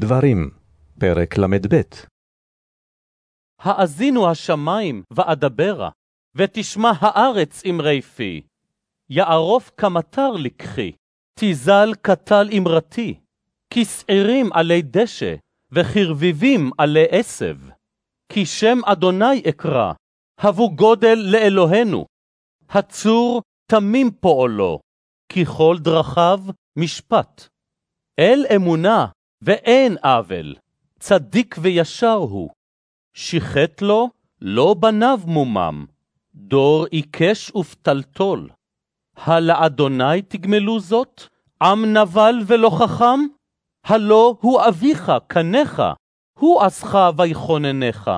דברים, פרק ל"ב האזינו השמים ואדברה, ותשמע הארץ אמרי פי. יערוף כמטר לקחי, תיזל קטל אמרתי, כשעירים עלי דשא, וכרביבים עלי עשב. כי שם אדוני אקרא, הבו גודל לאלוהינו. הצור תמים פועלו, כי כל דרכיו משפט. אל אמונה ואין עוול, צדיק וישר הוא. שיחת לו, לא בניו מומם, דור עיקש ופתלתול. הלאדוני תגמלו זאת, עם נבל ולא חכם? הלא הוא אביך, קנך, הוא עשך ויכוננך.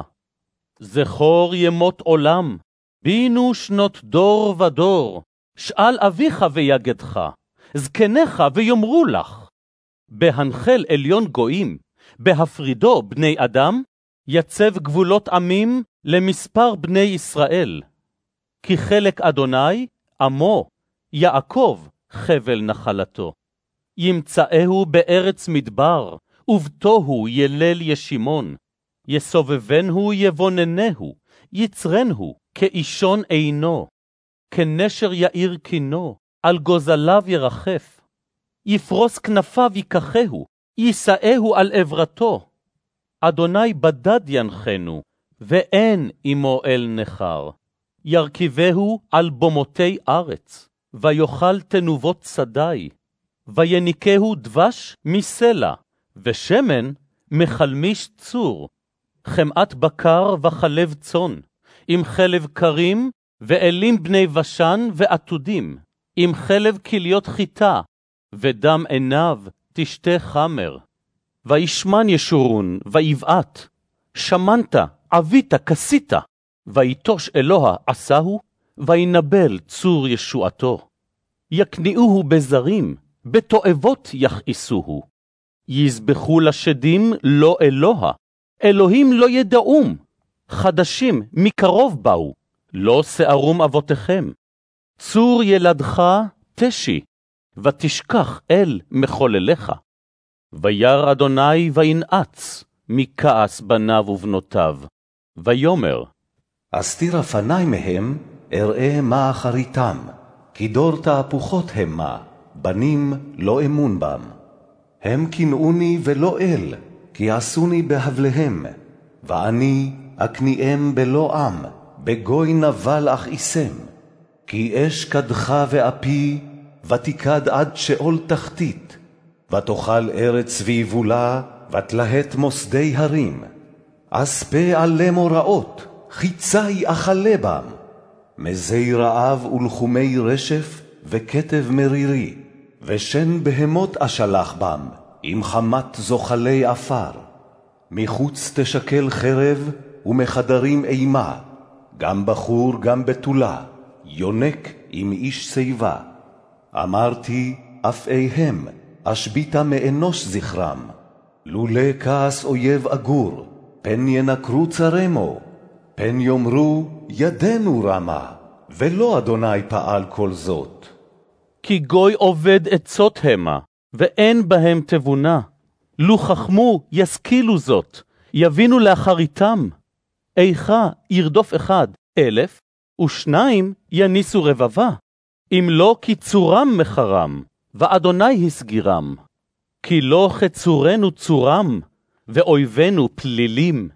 זכור ימות עולם, בינו שנות דור ודור, שאל אביך ויגדך, זקניך ויאמרו לך. בהנחל עליון גויים, בהפרידו בני אדם, יצב גבולות עמים למספר בני ישראל. כי חלק אדוני, עמו, יעקב, חבל נחלתו. ימצאהו בארץ מדבר, ובתוהו ילל ישימון. יסובבנו יבוננהו, יצרנו, כאישון עינו. כנשר יאיר קינו, על גוזליו ירחף. יפרוס כנפיו ייקחהו, יישאהו על עברתו. אדוני בדד ינחנו, ואין עמו אל נכר. ירכיבהו על במותי ארץ, ויאכל תנובות שדי. ויניקהו דבש מסלע, ושמן מחלמיש צור. חמאת בקר וחלב צאן, עם חלב קרים, ואלים בני בשן ועתודים, עם חלב כליות חיטה, ודם עיניו תשתה חמר. וישמן ישורון, ויבעט, שמנת, עבית, כסית, ויטוש אלוה עשהו, וינבל צור ישועתו. יכניעוהו בזרים, בתועבות יכעסוהו. יזבחו לשדים לא אלוה, אלוהים לא ידעום, חדשים מקרוב באו, לא שערום אבותיכם. צור ילדך תשי, ותשכח אל מחולליך. וירא אדוני וינעץ מכעס בניו ובנותיו, ויאמר, אסתירה פני מהם, אראה מה אחריתם, כי דור תהפוכות המה, בנים לא אמון בם. הם קינאוני ולא אל, כי עשוני בהבליהם, ואני אקניאם בלא עם, בגוי נבל אכעיסם. כי אש קדחה ואפי, ותיקד עד שאול תחתית, ותאכל ארץ ויבולה, ותלהט מוסדי הרים. אספה עלה מוראות, חיצי אכלה בם. מזי רעב ולחומי רשף, וכתב מרירי, ושן בהמות אשלח בם, עם חמת זוחלי עפר. מחוץ תשקל חרב, ומחדרים אימה, גם בחור גם בתולה, יונק עם איש שיבה. אמרתי, אפאיהם, אשביתה מאנוש זכרם. לולא כעס אויב אגור, פן ינקרו צרמו, פן יאמרו, ידנו רמה, ולא אדוני פעל כל זאת. כי גוי עובד עצות המה, ואין בהם תבונה. לו חכמו, ישכילו זאת, יבינו לאחריתם. איכה ירדוף אחד אלף, ושניים יניסו רבבה. אם לא כי צורם מחרם, ואדוני הסגירם. כי לא חצורנו צורם, ואויבינו פלילים.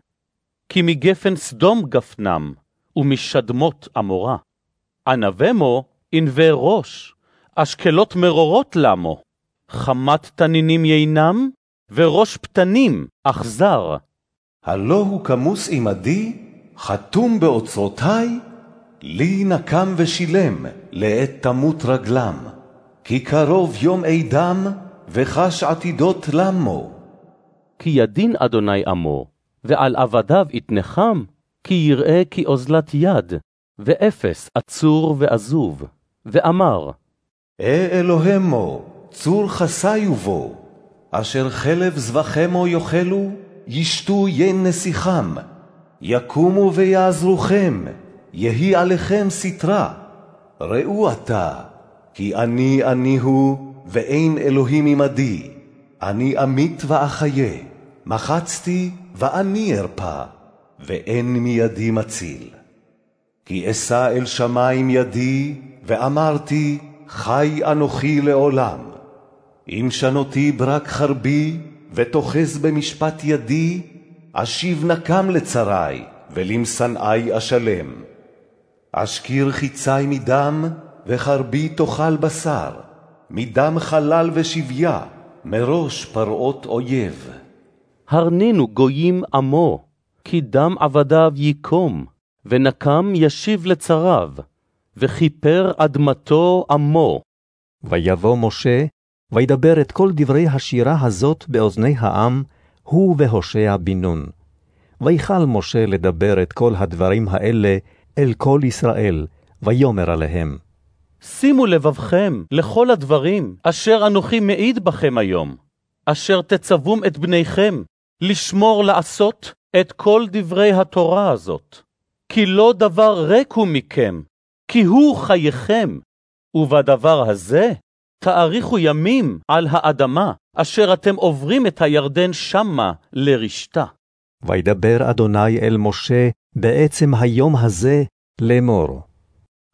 כי מגפן סדום גפנם, ומשדמות עמורה. ענבמו ענבי ראש, אשקלות מרורות למו. חמת תנינים יינם, וראש פתנים אכזר. הלא הוא כמוס עמדי, חתום באוצרותי, לי נקם ושילם, לעת תמות רגלם. כי קרוב יום עדם, וחש עתידות למו. כי ידין אדוני עמו, ועל עבדיו יתנחם, כי יראה כי אוזלת יד, ואפס עצור ועזוב, ואמר, אה אלוהמו, צור חסיו בו, אשר חלב זבחמו יאכלו, ישתו ין נסיכם, יקומו ויעזרוכם, יהי עליכם סטרה. ראו עתה, כי אני אני הוא, ואין אלוהים עמדי, אני אמית ואחיה, מחצתי ואני ארפא, ואין מידי מציל. כי אשא אל שמים ידי, ואמרתי, חי אנוכי לעולם. אם שנותי ברק חרבי, ותאחז במשפט ידי, אשיב נקם לצרי, ולמשנאי אשלם. אשכיר חיצי מדם, וחרבי תאכל בשר, מדם חלל ושביה, מראש פרעות אויב. הרנינו גויים עמו, כי דם עבדיו ייקום, ונקם ישיב לצריו, וכיפר אדמתו עמו. ויבוא משה, וידבר את כל דברי השירה הזאת באוזני העם, הוא והושע בן נון. ויכל משה לדבר את כל הדברים האלה אל כל ישראל, ויאמר עליהם. שימו לבבכם לכל הדברים אשר אנוכי מעיד בכם היום, אשר תצוום את בניכם, לשמור לעשות את כל דברי התורה הזאת. כי לא דבר ריק הוא מכם, כי הוא חייכם, ובדבר הזה תאריכו ימים על האדמה, אשר אתם עוברים את הירדן שמה לרשתה. וידבר אדוני אל משה בעצם היום הזה לאמור.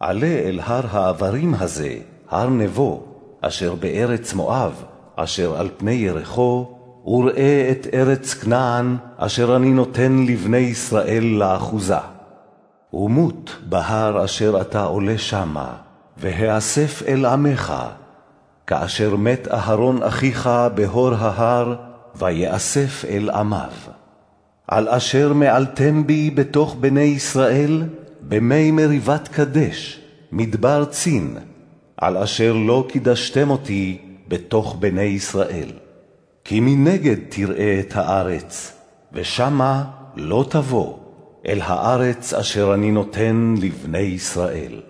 עלה אל הר העברים הזה, הר נבו, אשר בארץ מואב, אשר על פני ירחו, וראה את ארץ כנען, אשר אני נותן לבני ישראל לאחוזה. ומות בהר אשר אתה עולה שמה, והאסף אל עמך, כאשר מת אהרון אחיך בהור ההר, ויאסף אל עמיו. על אשר מעלתם בי בתוך בני ישראל, במי מריבת קדש, מדבר צין, על אשר לא קידשתם אותי בתוך בני ישראל. כי מנגד תראה את הארץ, ושמה לא תבוא, אל הארץ אשר אני נותן לבני ישראל.